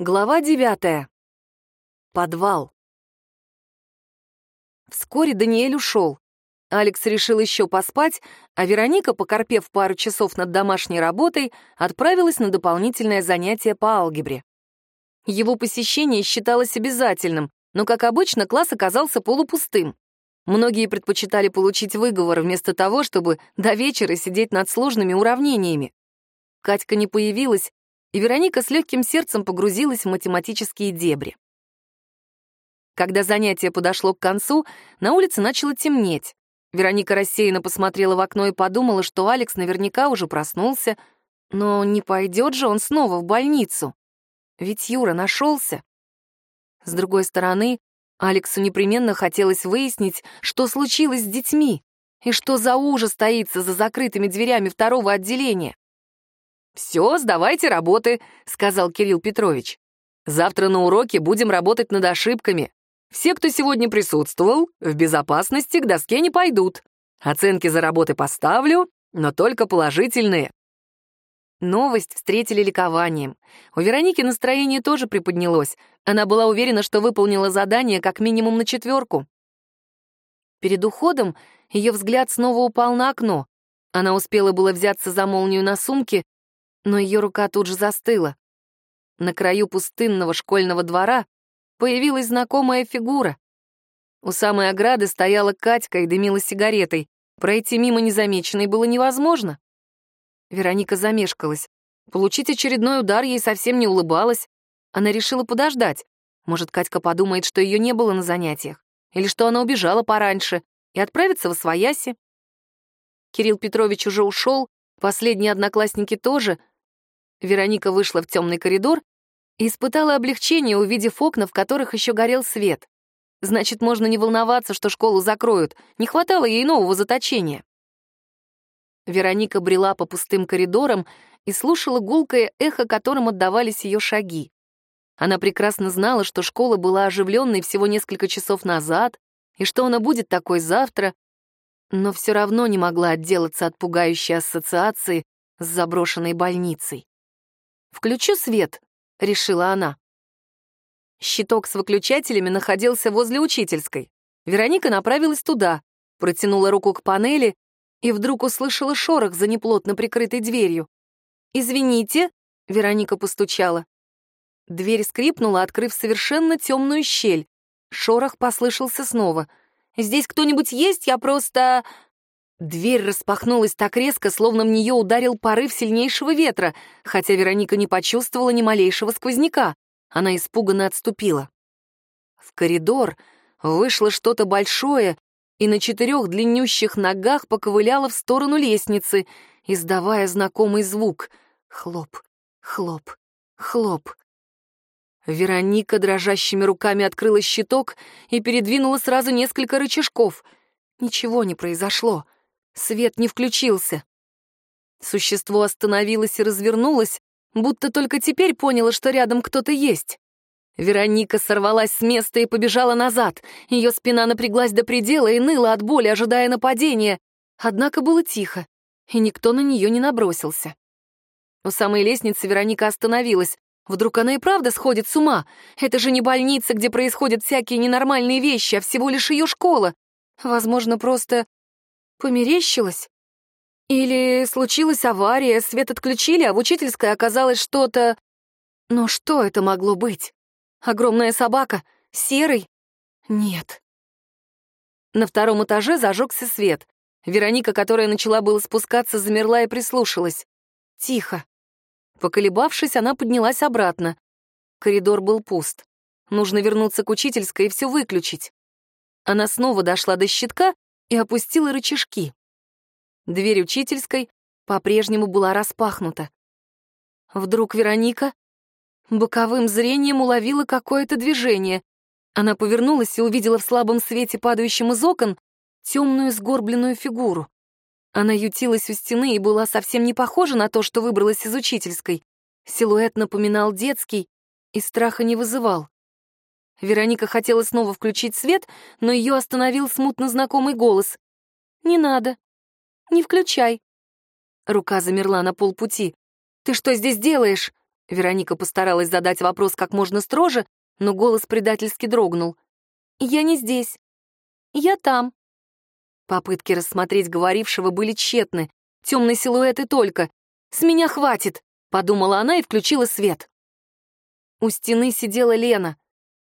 Глава девятая. Подвал. Вскоре Даниэль ушел. Алекс решил еще поспать, а Вероника, покорпев пару часов над домашней работой, отправилась на дополнительное занятие по алгебре. Его посещение считалось обязательным, но, как обычно, класс оказался полупустым. Многие предпочитали получить выговор вместо того, чтобы до вечера сидеть над сложными уравнениями. Катька не появилась, и Вероника с легким сердцем погрузилась в математические дебри. Когда занятие подошло к концу, на улице начало темнеть. Вероника рассеянно посмотрела в окно и подумала, что Алекс наверняка уже проснулся, но не пойдет же он снова в больницу. Ведь Юра нашелся. С другой стороны, Алексу непременно хотелось выяснить, что случилось с детьми и что за ужас таится за закрытыми дверями второго отделения. «Все, сдавайте работы», — сказал Кирилл Петрович. «Завтра на уроке будем работать над ошибками. Все, кто сегодня присутствовал, в безопасности к доске не пойдут. Оценки за работы поставлю, но только положительные». Новость встретили ликованием. У Вероники настроение тоже приподнялось. Она была уверена, что выполнила задание как минимум на четверку. Перед уходом ее взгляд снова упал на окно. Она успела было взяться за молнию на сумке, но ее рука тут же застыла. На краю пустынного школьного двора появилась знакомая фигура. У самой ограды стояла Катька и дымила сигаретой. Пройти мимо незамеченной было невозможно. Вероника замешкалась. Получить очередной удар ей совсем не улыбалась. Она решила подождать. Может, Катька подумает, что ее не было на занятиях, или что она убежала пораньше, и отправится в Освояси. Кирилл Петрович уже ушел, последние одноклассники тоже, Вероника вышла в темный коридор и испытала облегчение, увидев окна, в которых еще горел свет. Значит, можно не волноваться, что школу закроют. Не хватало ей нового заточения. Вероника брела по пустым коридорам и слушала гулкое эхо, которым отдавались ее шаги. Она прекрасно знала, что школа была оживленной всего несколько часов назад, и что она будет такой завтра, но все равно не могла отделаться от пугающей ассоциации с заброшенной больницей. «Включу свет», — решила она. Щиток с выключателями находился возле учительской. Вероника направилась туда, протянула руку к панели и вдруг услышала шорох за неплотно прикрытой дверью. «Извините», — Вероника постучала. Дверь скрипнула, открыв совершенно темную щель. Шорох послышался снова. «Здесь кто-нибудь есть? Я просто...» Дверь распахнулась так резко, словно в нее ударил порыв сильнейшего ветра, хотя Вероника не почувствовала ни малейшего сквозняка. Она испуганно отступила. В коридор вышло что-то большое и на четырех длиннющих ногах поковыляло в сторону лестницы, издавая знакомый звук. Хлоп, хлоп, хлоп. Вероника дрожащими руками открыла щиток и передвинула сразу несколько рычажков. Ничего не произошло. Свет не включился. Существо остановилось и развернулось, будто только теперь поняло, что рядом кто-то есть. Вероника сорвалась с места и побежала назад. Ее спина напряглась до предела и ныла от боли, ожидая нападения. Однако было тихо, и никто на нее не набросился. У самой лестницы Вероника остановилась. Вдруг она и правда сходит с ума? Это же не больница, где происходят всякие ненормальные вещи, а всего лишь ее школа. Возможно, просто Померещилось? Или случилась авария, свет отключили, а в учительской оказалось что-то... Но что это могло быть? Огромная собака? Серый? Нет. На втором этаже зажегся свет. Вероника, которая начала было спускаться, замерла и прислушалась. Тихо. Поколебавшись, она поднялась обратно. Коридор был пуст. Нужно вернуться к учительской и все выключить. Она снова дошла до щитка и опустила рычажки. Дверь учительской по-прежнему была распахнута. Вдруг Вероника боковым зрением уловила какое-то движение. Она повернулась и увидела в слабом свете, падающем из окон, темную сгорбленную фигуру. Она ютилась у стены и была совсем не похожа на то, что выбралась из учительской. Силуэт напоминал детский и страха не вызывал. Вероника хотела снова включить свет, но ее остановил смутно знакомый голос. «Не надо. Не включай». Рука замерла на полпути. «Ты что здесь делаешь?» Вероника постаралась задать вопрос как можно строже, но голос предательски дрогнул. «Я не здесь. Я там». Попытки рассмотреть говорившего были тщетны. Темные силуэты только. «С меня хватит!» — подумала она и включила свет. У стены сидела Лена.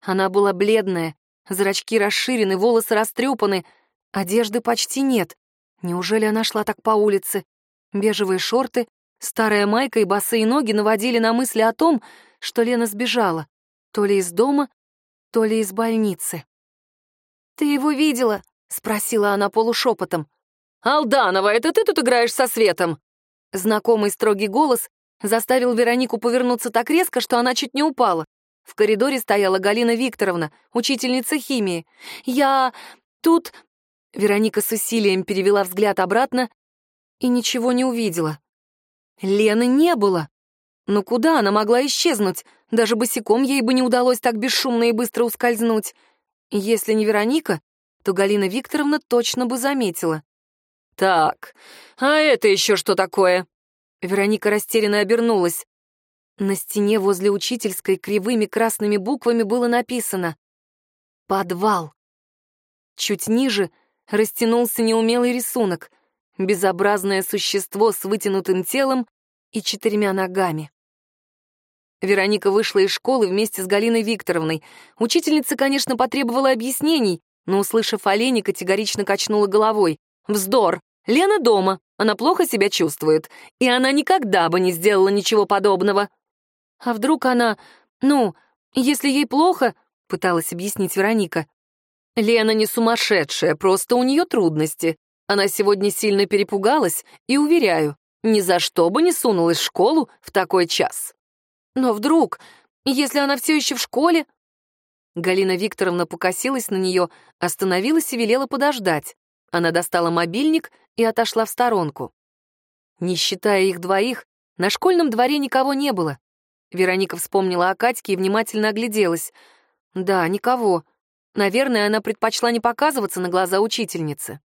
Она была бледная, зрачки расширены, волосы растрепаны, одежды почти нет. Неужели она шла так по улице? Бежевые шорты, старая майка и босые ноги наводили на мысли о том, что Лена сбежала. То ли из дома, то ли из больницы. «Ты его видела?» — спросила она полушепотом. «Алданова, это ты тут играешь со светом?» Знакомый строгий голос заставил Веронику повернуться так резко, что она чуть не упала. В коридоре стояла Галина Викторовна, учительница химии. «Я... тут...» Вероника с усилием перевела взгляд обратно и ничего не увидела. Лены не было. Но куда она могла исчезнуть? Даже босиком ей бы не удалось так бесшумно и быстро ускользнуть. Если не Вероника, то Галина Викторовна точно бы заметила. «Так, а это еще что такое?» Вероника растерянно обернулась. На стене возле учительской кривыми красными буквами было написано «Подвал». Чуть ниже растянулся неумелый рисунок — безобразное существо с вытянутым телом и четырьмя ногами. Вероника вышла из школы вместе с Галиной Викторовной. Учительница, конечно, потребовала объяснений, но, услышав олени, категорично качнула головой. «Вздор! Лена дома, она плохо себя чувствует, и она никогда бы не сделала ничего подобного». «А вдруг она... Ну, если ей плохо...» — пыталась объяснить Вероника. «Лена не сумасшедшая, просто у нее трудности. Она сегодня сильно перепугалась, и, уверяю, ни за что бы не сунулась в школу в такой час». «Но вдруг, если она все еще в школе...» Галина Викторовна покосилась на нее, остановилась и велела подождать. Она достала мобильник и отошла в сторонку. Не считая их двоих, на школьном дворе никого не было. Вероника вспомнила о Катьке и внимательно огляделась. Да, никого. Наверное, она предпочла не показываться на глаза учительницы.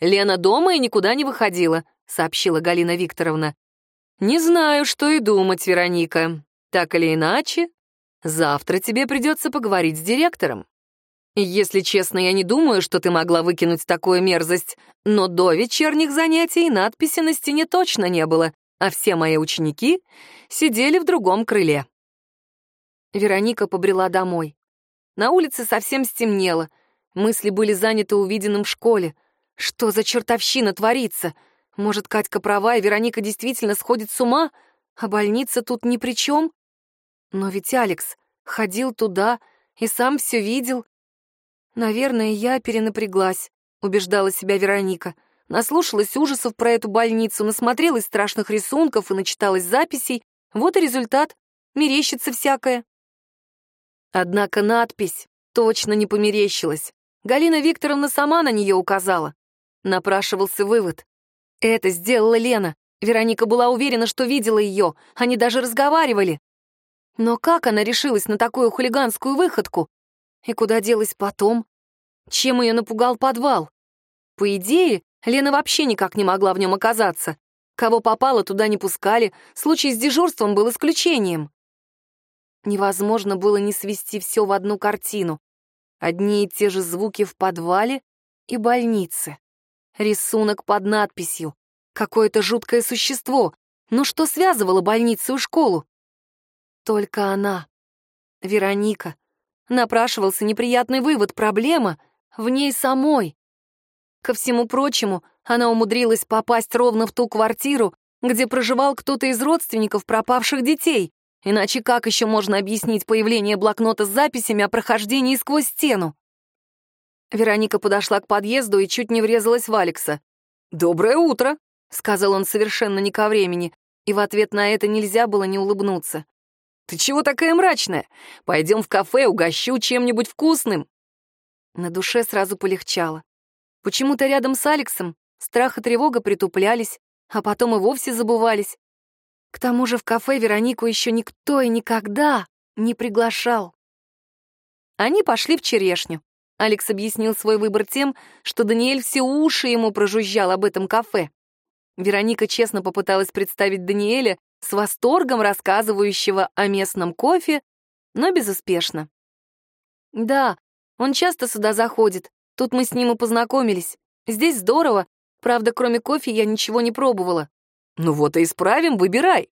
«Лена дома и никуда не выходила», — сообщила Галина Викторовна. «Не знаю, что и думать, Вероника. Так или иначе, завтра тебе придется поговорить с директором. Если честно, я не думаю, что ты могла выкинуть такую мерзость, но до вечерних занятий надписи на стене точно не было, а все мои ученики сидели в другом крыле. Вероника побрела домой. На улице совсем стемнело. Мысли были заняты увиденным в школе. Что за чертовщина творится? Может, Катька права, и Вероника действительно сходит с ума, а больница тут ни при чем? Но ведь Алекс ходил туда и сам все видел. Наверное, я перенапряглась, убеждала себя Вероника. Наслушалась ужасов про эту больницу, насмотрелась страшных рисунков и начиталась записей. Вот и результат. Мерещится всякое. Однако надпись точно не померещилась. Галина Викторовна сама на нее указала. Напрашивался вывод. Это сделала Лена. Вероника была уверена, что видела ее. Они даже разговаривали. Но как она решилась на такую хулиганскую выходку? И куда делась потом? Чем ее напугал подвал? По идее, Лена вообще никак не могла в нем оказаться. Кого попало, туда не пускали, случай с дежурством был исключением. Невозможно было не свести все в одну картину. Одни и те же звуки в подвале и больнице. Рисунок под надписью. Какое-то жуткое существо. Но что связывало больницу и школу? Только она. Вероника. Напрашивался неприятный вывод. Проблема в ней самой. Ко всему прочему, она умудрилась попасть ровно в ту квартиру, где проживал кто-то из родственников пропавших детей. Иначе как еще можно объяснить появление блокнота с записями о прохождении сквозь стену? Вероника подошла к подъезду и чуть не врезалась в Алекса. «Доброе утро», — сказал он совершенно не ко времени, и в ответ на это нельзя было не улыбнуться. «Ты чего такая мрачная? Пойдем в кафе, угощу чем-нибудь вкусным». На душе сразу полегчало. Почему-то рядом с Алексом страх и тревога притуплялись, а потом и вовсе забывались. К тому же в кафе Веронику еще никто и никогда не приглашал. Они пошли в черешню. Алекс объяснил свой выбор тем, что Даниэль все уши ему прожужжал об этом кафе. Вероника честно попыталась представить Даниэля с восторгом рассказывающего о местном кофе, но безуспешно. «Да, он часто сюда заходит. Тут мы с ним и познакомились. Здесь здорово. Правда, кроме кофе я ничего не пробовала». «Ну вот и исправим, выбирай».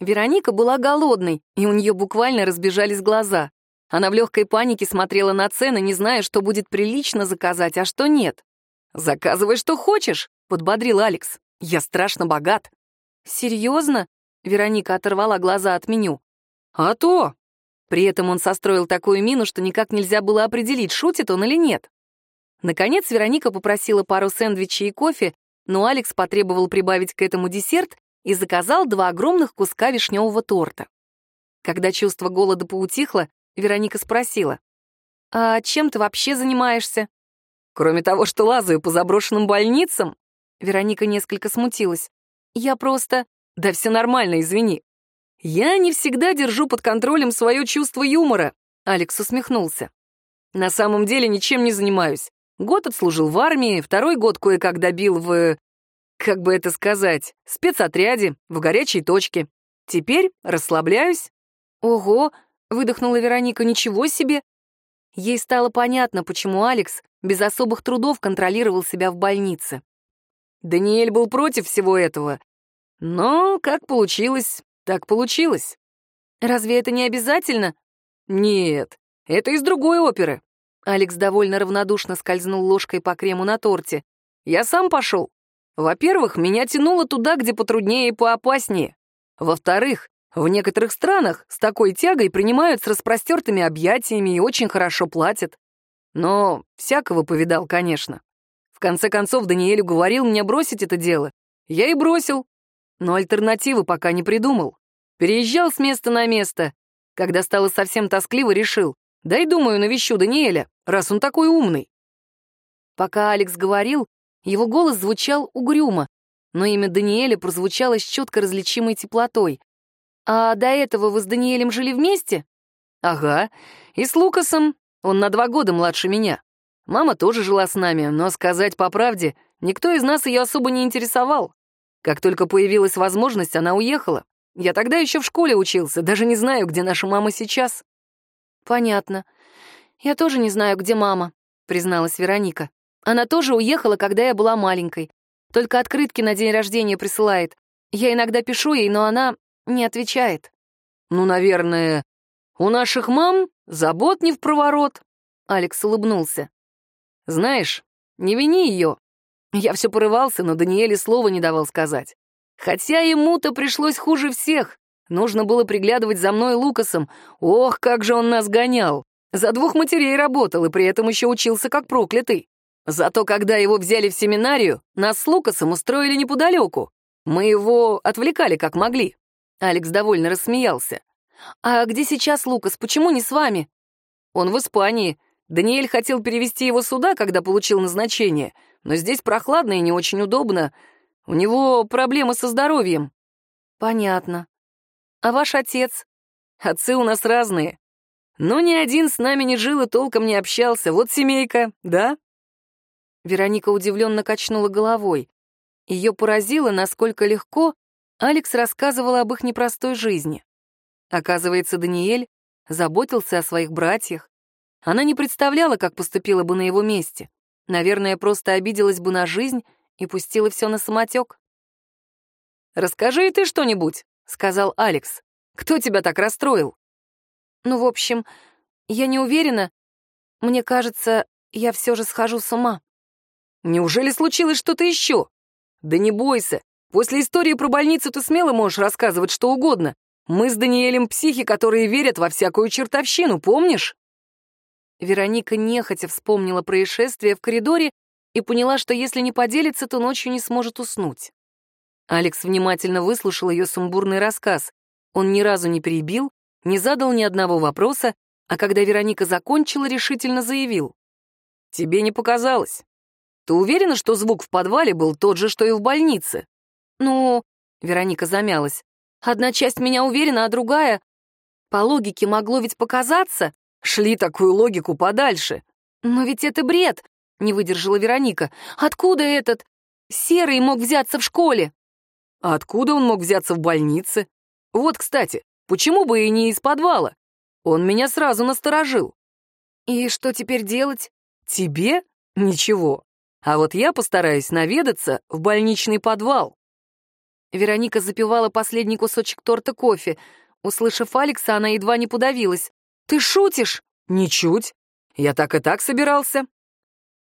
Вероника была голодной, и у нее буквально разбежались глаза. Она в легкой панике смотрела на цены, не зная, что будет прилично заказать, а что нет. «Заказывай, что хочешь», — подбодрил Алекс. «Я страшно богат». «Серьезно?» — Вероника оторвала глаза от меню. «А то!» При этом он состроил такую мину, что никак нельзя было определить, шутит он или нет. Наконец Вероника попросила пару сэндвичей и кофе, но Алекс потребовал прибавить к этому десерт и заказал два огромных куска вишневого торта. Когда чувство голода поутихло, Вероника спросила, «А чем ты вообще занимаешься?» «Кроме того, что лазаю по заброшенным больницам?» Вероника несколько смутилась. «Я просто...» «Да все нормально, извини. Я не всегда держу под контролем свое чувство юмора», — Алекс усмехнулся. «На самом деле ничем не занимаюсь. Год отслужил в армии, второй год кое-как добил в как бы это сказать, спецотряде, в горячей точке. Теперь расслабляюсь. Ого, выдохнула Вероника, ничего себе. Ей стало понятно, почему Алекс без особых трудов контролировал себя в больнице. Даниэль был против всего этого. Но как получилось, так получилось. Разве это не обязательно? Нет, это из другой оперы. Алекс довольно равнодушно скользнул ложкой по крему на торте. Я сам пошел. Во-первых, меня тянуло туда, где потруднее и поопаснее. Во-вторых, в некоторых странах с такой тягой принимают с распростертыми объятиями и очень хорошо платят. Но всякого повидал, конечно. В конце концов, Даниэль уговорил меня бросить это дело. Я и бросил. Но альтернативы пока не придумал. Переезжал с места на место. Когда стало совсем тоскливо, решил, дай, думаю, навещу Даниэля, раз он такой умный. Пока Алекс говорил, его голос звучал угрюмо, но имя Даниэля прозвучало с четко различимой теплотой. «А до этого вы с Даниэлем жили вместе?» «Ага. И с Лукасом. Он на два года младше меня. Мама тоже жила с нами, но, сказать по правде, никто из нас ее особо не интересовал. Как только появилась возможность, она уехала. Я тогда еще в школе учился, даже не знаю, где наша мама сейчас». «Понятно. Я тоже не знаю, где мама», — призналась Вероника. Она тоже уехала, когда я была маленькой. Только открытки на день рождения присылает. Я иногда пишу ей, но она не отвечает. Ну, наверное, у наших мам забот не в проворот. Алекс улыбнулся. Знаешь, не вини ее. Я все порывался, но Даниэле слова не давал сказать. Хотя ему-то пришлось хуже всех. Нужно было приглядывать за мной Лукасом. Ох, как же он нас гонял. За двух матерей работал и при этом еще учился как проклятый. Зато когда его взяли в семинарию, нас с Лукасом устроили неподалеку. Мы его отвлекали как могли. Алекс довольно рассмеялся. «А где сейчас Лукас? Почему не с вами?» «Он в Испании. Даниэль хотел перевести его сюда, когда получил назначение, но здесь прохладно и не очень удобно. У него проблемы со здоровьем». «Понятно. А ваш отец?» «Отцы у нас разные. Но ни один с нами не жил и толком не общался. Вот семейка, да?» Вероника удивленно качнула головой. Ее поразило, насколько легко Алекс рассказывала об их непростой жизни. Оказывается, Даниэль заботился о своих братьях. Она не представляла, как поступила бы на его месте. Наверное, просто обиделась бы на жизнь и пустила все на самотек. «Расскажи и ты что-нибудь», — сказал Алекс. «Кто тебя так расстроил?» «Ну, в общем, я не уверена. Мне кажется, я все же схожу с ума». Неужели случилось что-то еще? Да не бойся. После истории про больницу ты смело можешь рассказывать что угодно. Мы с Даниэлем психи, которые верят во всякую чертовщину, помнишь? Вероника нехотя вспомнила происшествие в коридоре и поняла, что если не поделится, то ночью не сможет уснуть. Алекс внимательно выслушал ее сумбурный рассказ. Он ни разу не перебил, не задал ни одного вопроса, а когда Вероника закончила, решительно заявил. «Тебе не показалось. Ты уверена, что звук в подвале был тот же, что и в больнице? Ну, Вероника замялась. Одна часть меня уверена, а другая... По логике могло ведь показаться. Шли такую логику подальше. Но ведь это бред, не выдержала Вероника. Откуда этот серый мог взяться в школе? А откуда он мог взяться в больнице? Вот, кстати, почему бы и не из подвала? Он меня сразу насторожил. И что теперь делать? Тебе? Ничего. А вот я постараюсь наведаться в больничный подвал. Вероника запивала последний кусочек торта кофе. Услышав Алекса, она едва не подавилась. «Ты шутишь?» «Ничуть. Я так и так собирался».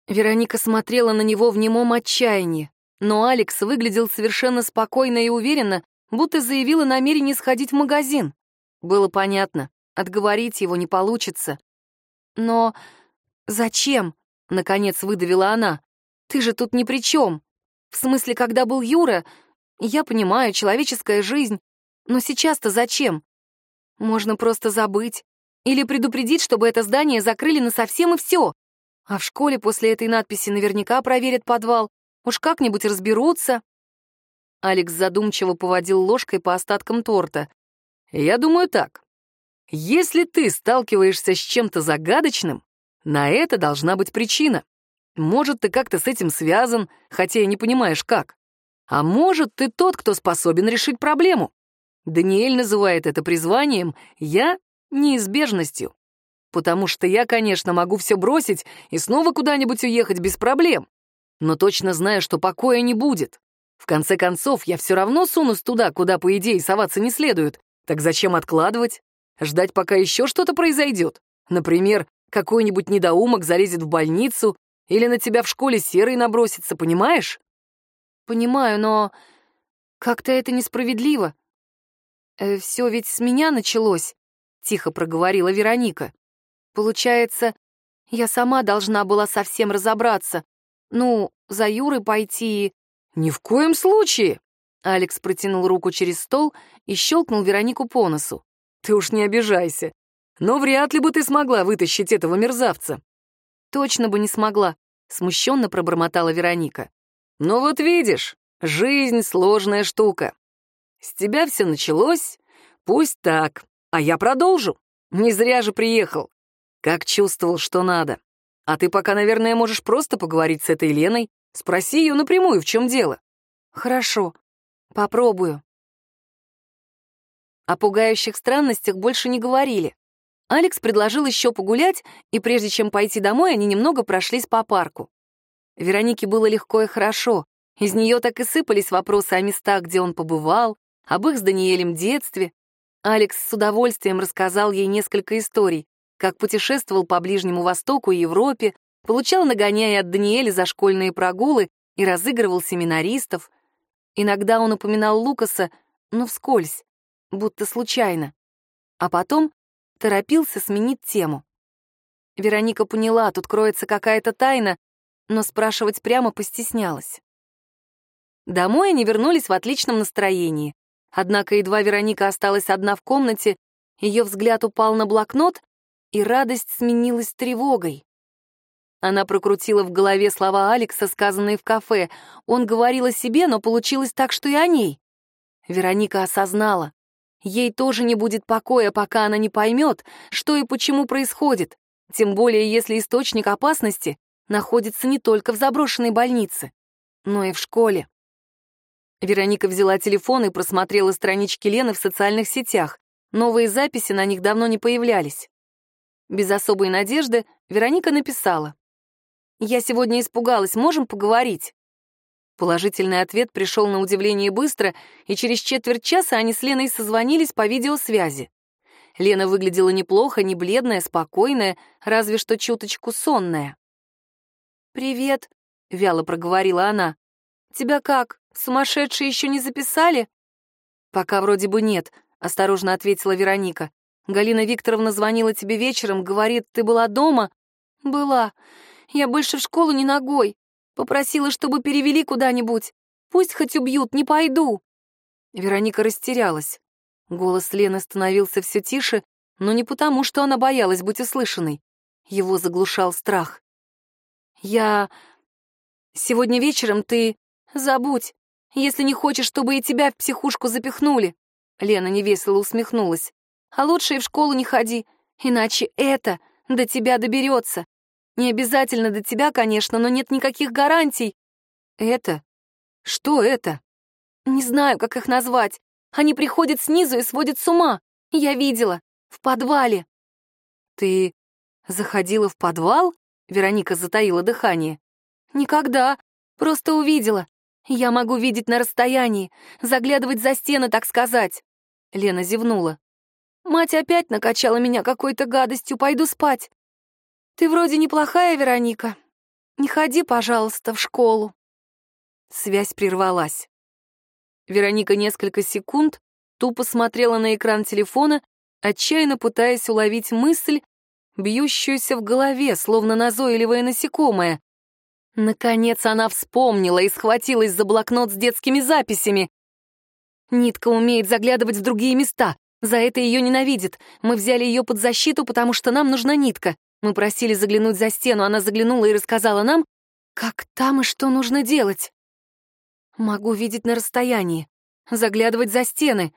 Вероника смотрела на него в немом отчаянии, но Алекс выглядел совершенно спокойно и уверенно, будто заявил о намерении сходить в магазин. Было понятно, отговорить его не получится. «Но зачем?» — наконец выдавила она. «Ты же тут ни при чем. В смысле, когда был Юра, я понимаю, человеческая жизнь, но сейчас-то зачем? Можно просто забыть. Или предупредить, чтобы это здание закрыли насовсем и все. А в школе после этой надписи наверняка проверят подвал. Уж как-нибудь разберутся. Алекс задумчиво поводил ложкой по остаткам торта. «Я думаю так. Если ты сталкиваешься с чем-то загадочным, на это должна быть причина. Может, ты как-то с этим связан, хотя и не понимаешь, как. А может, ты тот, кто способен решить проблему. Даниэль называет это призванием, я — неизбежностью. Потому что я, конечно, могу все бросить и снова куда-нибудь уехать без проблем. Но точно знаю, что покоя не будет. В конце концов, я все равно сунусь туда, куда, по идее, соваться не следует. Так зачем откладывать? Ждать, пока еще что-то произойдет? Например, какой-нибудь недоумок залезет в больницу или на тебя в школе серый набросится, понимаешь? Понимаю, но как-то это несправедливо. Э, все ведь с меня началось, тихо проговорила Вероника. Получается, я сама должна была совсем разобраться. Ну, за Юрой пойти Ни в коем случае! Алекс протянул руку через стол и щелкнул Веронику по носу. Ты уж не обижайся. Но вряд ли бы ты смогла вытащить этого мерзавца. Точно бы не смогла, смущенно пробормотала Вероника. Ну вот видишь, жизнь — сложная штука. С тебя все началось, пусть так, а я продолжу. Не зря же приехал. Как чувствовал, что надо. А ты пока, наверное, можешь просто поговорить с этой Леной, спроси ее напрямую, в чем дело. Хорошо, попробую. О пугающих странностях больше не говорили. Алекс предложил еще погулять, и прежде чем пойти домой, они немного прошлись по парку. Веронике было легко и хорошо. Из нее так и сыпались вопросы о местах, где он побывал, об их с Даниэлем детстве. Алекс с удовольствием рассказал ей несколько историй, как путешествовал по Ближнему Востоку и Европе, получал нагоняя от Даниэля за школьные прогулы и разыгрывал семинаристов. Иногда он упоминал Лукаса, но вскользь, будто случайно. А потом торопился сменить тему. Вероника поняла, тут кроется какая-то тайна, но спрашивать прямо постеснялась. Домой они вернулись в отличном настроении. Однако едва Вероника осталась одна в комнате, ее взгляд упал на блокнот, и радость сменилась тревогой. Она прокрутила в голове слова Алекса, сказанные в кафе. Он говорил о себе, но получилось так, что и о ней. Вероника осознала. Ей тоже не будет покоя, пока она не поймет, что и почему происходит, тем более если источник опасности находится не только в заброшенной больнице, но и в школе. Вероника взяла телефон и просмотрела странички Лены в социальных сетях. Новые записи на них давно не появлялись. Без особой надежды Вероника написала. «Я сегодня испугалась, можем поговорить?» Положительный ответ пришел на удивление быстро, и через четверть часа они с Леной созвонились по видеосвязи. Лена выглядела неплохо, не бледная, спокойная, разве что чуточку сонная. «Привет», — вяло проговорила она. «Тебя как, сумасшедшие еще не записали?» «Пока вроде бы нет», — осторожно ответила Вероника. «Галина Викторовна звонила тебе вечером, говорит, ты была дома?» «Была. Я больше в школу не ногой. Попросила, чтобы перевели куда-нибудь. Пусть хоть убьют, не пойду». Вероника растерялась. Голос Лены становился все тише, но не потому, что она боялась быть услышанной. Его заглушал страх. Я... Сегодня вечером ты... Забудь, если не хочешь, чтобы и тебя в психушку запихнули. Лена невесело усмехнулась. А лучше и в школу не ходи, иначе это до тебя доберется. Не обязательно до тебя, конечно, но нет никаких гарантий. Это? Что это? Не знаю, как их назвать. Они приходят снизу и сводят с ума. Я видела. В подвале. Ты заходила в подвал? Вероника затаила дыхание. Никогда. Просто увидела. Я могу видеть на расстоянии, заглядывать за стены, так сказать. Лена зевнула. Мать опять накачала меня какой-то гадостью, пойду спать. Ты вроде неплохая, Вероника. Не ходи, пожалуйста, в школу. Связь прервалась. Вероника несколько секунд тупо смотрела на экран телефона, отчаянно пытаясь уловить мысль, бьющуюся в голове, словно назойливое насекомое. Наконец она вспомнила и схватилась за блокнот с детскими записями. Нитка умеет заглядывать в другие места. За это ее ненавидит. Мы взяли ее под защиту, потому что нам нужна нитка. Мы просили заглянуть за стену, она заглянула и рассказала нам, как там и что нужно делать. Могу видеть на расстоянии, заглядывать за стены.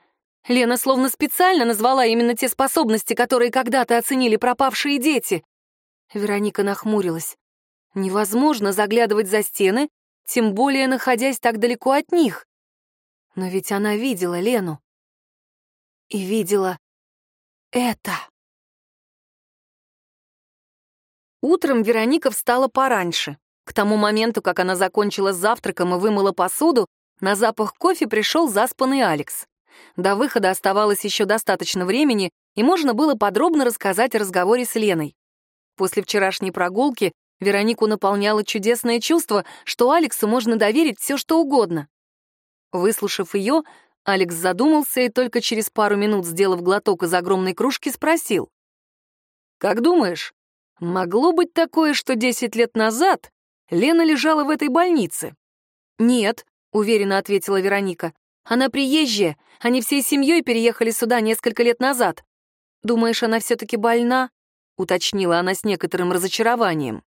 Лена словно специально назвала именно те способности, которые когда-то оценили пропавшие дети. Вероника нахмурилась. Невозможно заглядывать за стены, тем более находясь так далеко от них. Но ведь она видела Лену и видела это. Утром Вероника встала пораньше. К тому моменту, как она закончила завтраком и вымыла посуду, на запах кофе пришел заспанный Алекс. До выхода оставалось еще достаточно времени, и можно было подробно рассказать о разговоре с Леной. После вчерашней прогулки Веронику наполняло чудесное чувство, что Алексу можно доверить все, что угодно. Выслушав ее, Алекс задумался и только через пару минут, сделав глоток из огромной кружки, спросил. «Как думаешь, могло быть такое, что 10 лет назад Лена лежала в этой больнице?» «Нет», — уверенно ответила Вероника. «Она приезжая, они всей семьей переехали сюда несколько лет назад. Думаешь, она все-таки больна?» — уточнила она с некоторым разочарованием.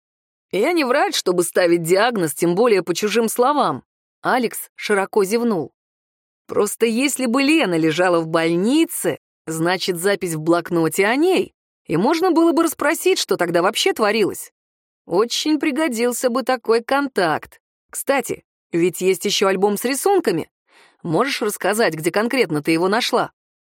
«Я не врач, чтобы ставить диагноз, тем более по чужим словам». Алекс широко зевнул. Просто если бы Лена лежала в больнице, значит, запись в блокноте о ней, и можно было бы расспросить, что тогда вообще творилось. Очень пригодился бы такой контакт. Кстати, ведь есть еще альбом с рисунками. Можешь рассказать, где конкретно ты его нашла?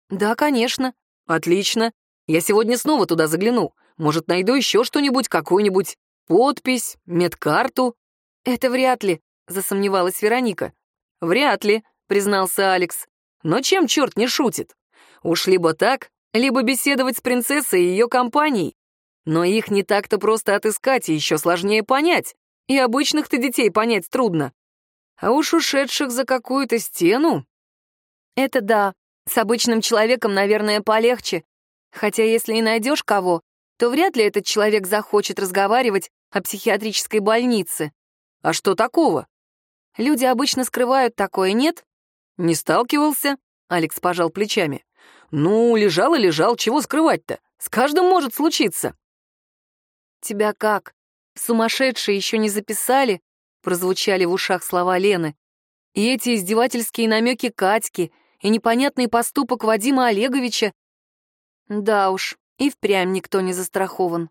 Да, конечно. Отлично. Я сегодня снова туда загляну. Может, найду еще что-нибудь, какую-нибудь подпись, медкарту. Это вряд ли, засомневалась Вероника. Вряд ли, признался Алекс. «Но чем черт не шутит? Уж либо так, либо беседовать с принцессой и ее компанией. Но их не так-то просто отыскать и еще сложнее понять. И обычных-то детей понять трудно. А уж ушедших за какую-то стену... Это да, с обычным человеком, наверное, полегче. Хотя если и найдешь кого, то вряд ли этот человек захочет разговаривать о психиатрической больнице. А что такого? Люди обычно скрывают такое, нет? «Не сталкивался?» — Алекс пожал плечами. «Ну, лежал и лежал, чего скрывать-то? С каждым может случиться». «Тебя как? Сумасшедшие еще не записали?» — прозвучали в ушах слова Лены. И эти издевательские намеки Катьки, и непонятный поступок Вадима Олеговича. Да уж, и впрямь никто не застрахован.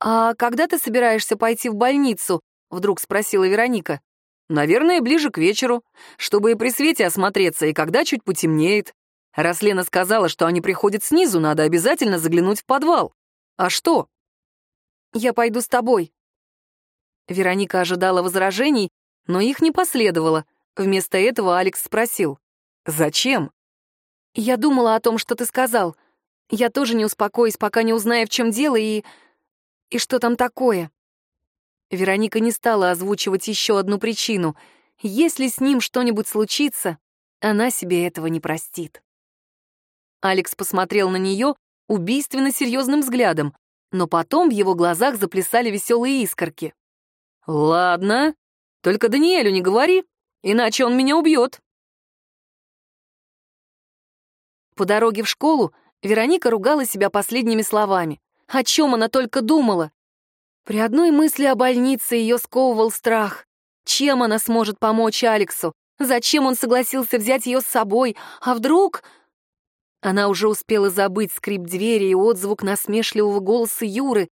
«А когда ты собираешься пойти в больницу?» — вдруг спросила Вероника. Наверное, ближе к вечеру, чтобы и при свете осмотреться, и когда чуть потемнеет. Раз Лена сказала, что они приходят снизу, надо обязательно заглянуть в подвал. А что? Я пойду с тобой. Вероника ожидала возражений, но их не последовало. Вместо этого Алекс спросил. «Зачем?» «Я думала о том, что ты сказал. Я тоже не успокоюсь, пока не узнаю, в чем дело и... и что там такое». Вероника не стала озвучивать еще одну причину. Если с ним что-нибудь случится, она себе этого не простит. Алекс посмотрел на нее убийственно серьезным взглядом, но потом в его глазах заплясали веселые искорки. «Ладно, только Даниэлю не говори, иначе он меня убьет». По дороге в школу Вероника ругала себя последними словами. О чем она только думала? При одной мысли о больнице ее сковывал страх. Чем она сможет помочь Алексу? Зачем он согласился взять ее с собой? А вдруг... Она уже успела забыть скрип двери и отзвук насмешливого голоса Юры,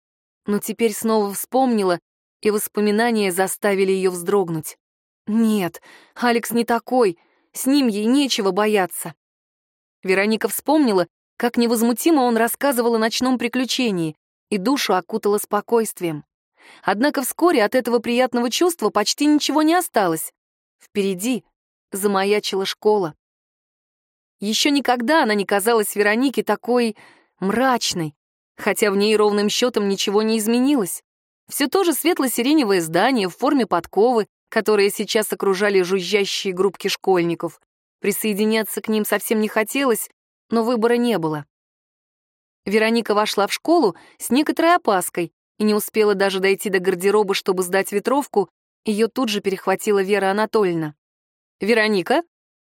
но теперь снова вспомнила, и воспоминания заставили ее вздрогнуть. Нет, Алекс не такой. с ним ей нечего бояться. Вероника вспомнила, как невозмутимо он рассказывал о ночном приключении, и душу окутала спокойствием. Однако вскоре от этого приятного чувства почти ничего не осталось. Впереди замаячила школа. Еще никогда она не казалась Веронике такой мрачной, хотя в ней ровным счетом ничего не изменилось. Все то же светло-сиреневое здание в форме подковы, которые сейчас окружали жужжащие группки школьников. Присоединяться к ним совсем не хотелось, но выбора не было. Вероника вошла в школу с некоторой опаской и не успела даже дойти до гардероба, чтобы сдать ветровку, ее тут же перехватила Вера Анатольевна. «Вероника,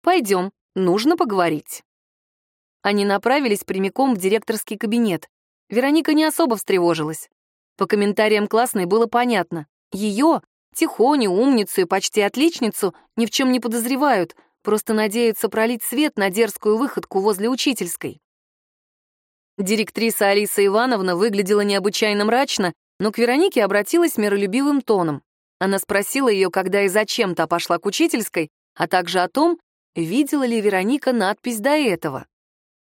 пойдем, нужно поговорить». Они направились прямиком в директорский кабинет. Вероника не особо встревожилась. По комментариям классной было понятно. Ее, тихоню, умницу и почти отличницу, ни в чем не подозревают, просто надеются пролить свет на дерзкую выходку возле учительской. Директриса Алиса Ивановна выглядела необычайно мрачно, но к Веронике обратилась миролюбивым тоном. Она спросила ее, когда и зачем та пошла к учительской, а также о том, видела ли Вероника надпись до этого.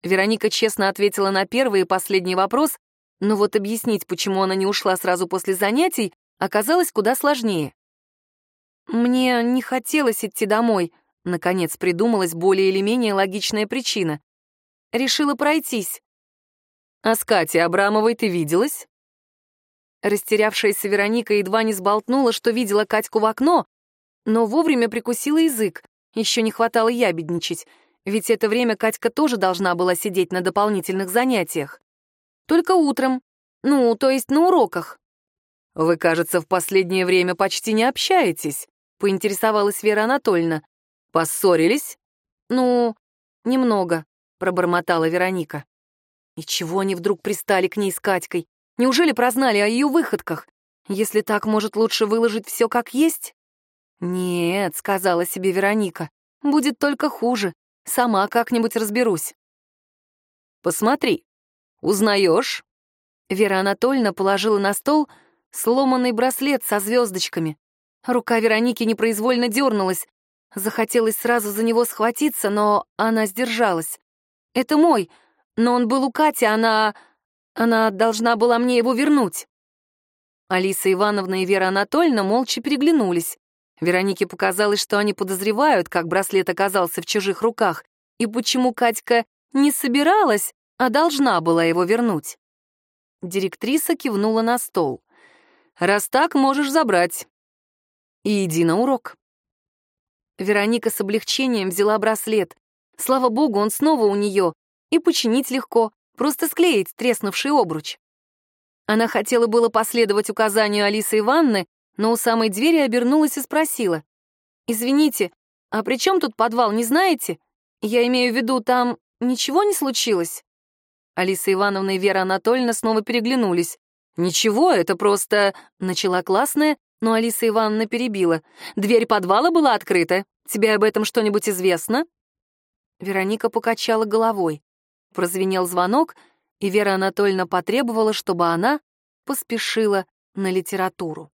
Вероника честно ответила на первый и последний вопрос, но вот объяснить, почему она не ушла сразу после занятий, оказалось куда сложнее. «Мне не хотелось идти домой», — наконец придумалась более или менее логичная причина. «Решила пройтись». «А с Катей Абрамовой ты виделась?» Растерявшаяся Вероника едва не сболтнула, что видела Катьку в окно, но вовремя прикусила язык. Еще не хватало ябедничать, ведь это время Катька тоже должна была сидеть на дополнительных занятиях. Только утром. Ну, то есть на уроках. «Вы, кажется, в последнее время почти не общаетесь», — поинтересовалась Вера Анатольевна. «Поссорились?» «Ну, немного», — пробормотала Вероника. И чего они вдруг пристали к ней с Катькой? Неужели прознали о ее выходках? Если так, может, лучше выложить все как есть? «Нет», — сказала себе Вероника, — «будет только хуже. Сама как-нибудь разберусь». «Посмотри, узнаешь?» Вера Анатольевна положила на стол сломанный браслет со звездочками. Рука Вероники непроизвольно дернулась. Захотелось сразу за него схватиться, но она сдержалась. «Это мой», но он был у Кати, она... Она должна была мне его вернуть. Алиса Ивановна и Вера Анатольевна молча переглянулись. Веронике показалось, что они подозревают, как браслет оказался в чужих руках, и почему Катька не собиралась, а должна была его вернуть. Директриса кивнула на стол. «Раз так, можешь забрать. И иди на урок». Вероника с облегчением взяла браслет. Слава богу, он снова у нее, и починить легко, просто склеить треснувший обруч. Она хотела было последовать указанию Алисы Ивановны, но у самой двери обернулась и спросила. «Извините, а при чем тут подвал, не знаете? Я имею в виду, там ничего не случилось?» Алиса Ивановна и Вера Анатольевна снова переглянулись. «Ничего, это просто...» — начала классная, но Алиса Ивановна перебила. «Дверь подвала была открыта. Тебе об этом что-нибудь известно?» Вероника покачала головой. Прозвенел звонок, и Вера Анатольевна потребовала, чтобы она поспешила на литературу.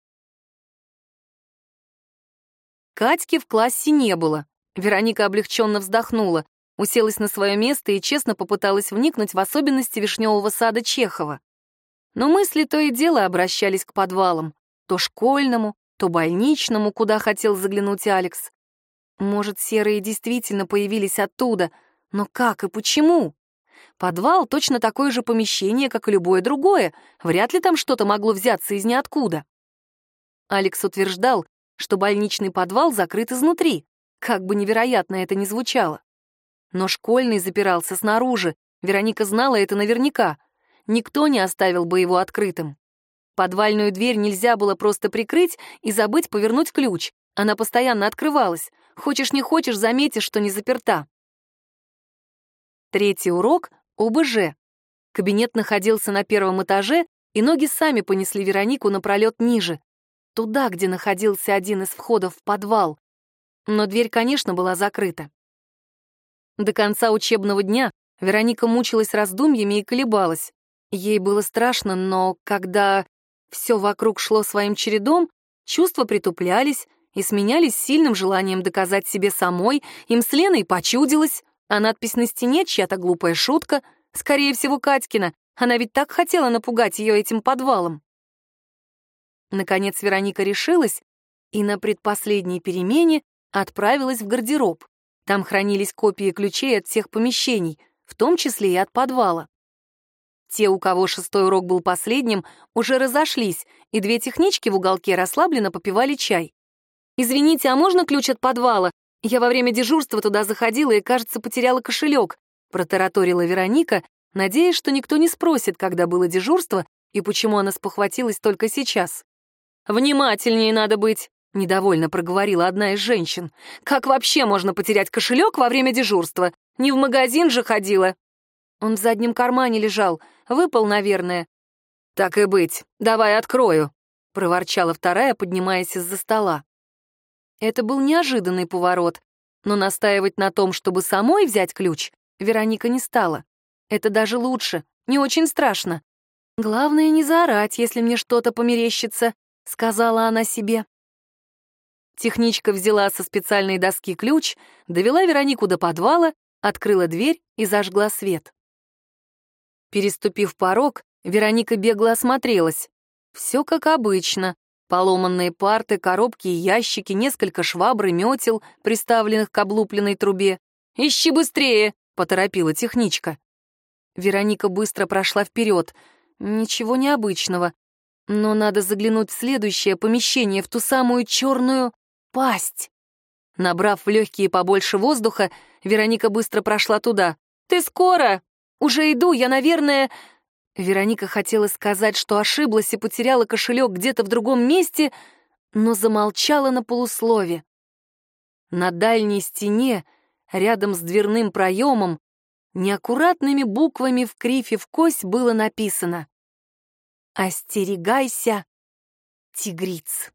Катьки в классе не было. Вероника облегченно вздохнула, уселась на свое место и честно попыталась вникнуть в особенности вишневого сада Чехова. Но мысли то и дело обращались к подвалам, то школьному, то больничному, куда хотел заглянуть Алекс. Может, серые действительно появились оттуда, но как и почему? Подвал — точно такое же помещение, как и любое другое. Вряд ли там что-то могло взяться из ниоткуда. Алекс утверждал, что больничный подвал закрыт изнутри, как бы невероятно это ни звучало. Но школьный запирался снаружи, Вероника знала это наверняка. Никто не оставил бы его открытым. Подвальную дверь нельзя было просто прикрыть и забыть повернуть ключ. Она постоянно открывалась. Хочешь не хочешь, заметишь, что не заперта. Третий урок — ОБЖ. Кабинет находился на первом этаже, и ноги сами понесли Веронику напролет ниже, туда, где находился один из входов в подвал. Но дверь, конечно, была закрыта. До конца учебного дня Вероника мучилась раздумьями и колебалась. Ей было страшно, но когда все вокруг шло своим чередом, чувства притуплялись, и сменялись сильным желанием доказать себе самой, им с Леной почудилось, а надпись на стене — чья-то глупая шутка, скорее всего, Катькина, она ведь так хотела напугать ее этим подвалом. Наконец Вероника решилась и на предпоследней перемене отправилась в гардероб. Там хранились копии ключей от всех помещений, в том числе и от подвала. Те, у кого шестой урок был последним, уже разошлись, и две технички в уголке расслабленно попивали чай. «Извините, а можно ключ от подвала? Я во время дежурства туда заходила и, кажется, потеряла кошелек», протараторила Вероника, надеясь, что никто не спросит, когда было дежурство и почему она спохватилась только сейчас. «Внимательнее надо быть», — недовольно проговорила одна из женщин. «Как вообще можно потерять кошелек во время дежурства? Не в магазин же ходила». Он в заднем кармане лежал, выпал, наверное. «Так и быть, давай открою», — проворчала вторая, поднимаясь из-за стола. Это был неожиданный поворот, но настаивать на том, чтобы самой взять ключ, Вероника не стала. Это даже лучше, не очень страшно. Главное не заорать, если мне что-то померещится, сказала она себе. Техничка взяла со специальной доски ключ, довела Веронику до подвала, открыла дверь и зажгла свет. Переступив порог, Вероника бегло осмотрелась. Все как обычно. Поломанные парты, коробки и ящики, несколько швабр и метел, приставленных к облупленной трубе. «Ищи быстрее!» — поторопила техничка. Вероника быстро прошла вперед. Ничего необычного. Но надо заглянуть в следующее помещение, в ту самую черную пасть. Набрав в легкие побольше воздуха, Вероника быстро прошла туда. «Ты скоро? Уже иду, я, наверное...» Вероника хотела сказать, что ошиблась и потеряла кошелек где-то в другом месте, но замолчала на полуслове. На дальней стене, рядом с дверным проемом, неаккуратными буквами в крифе в кость было написано «Остерегайся, тигриц».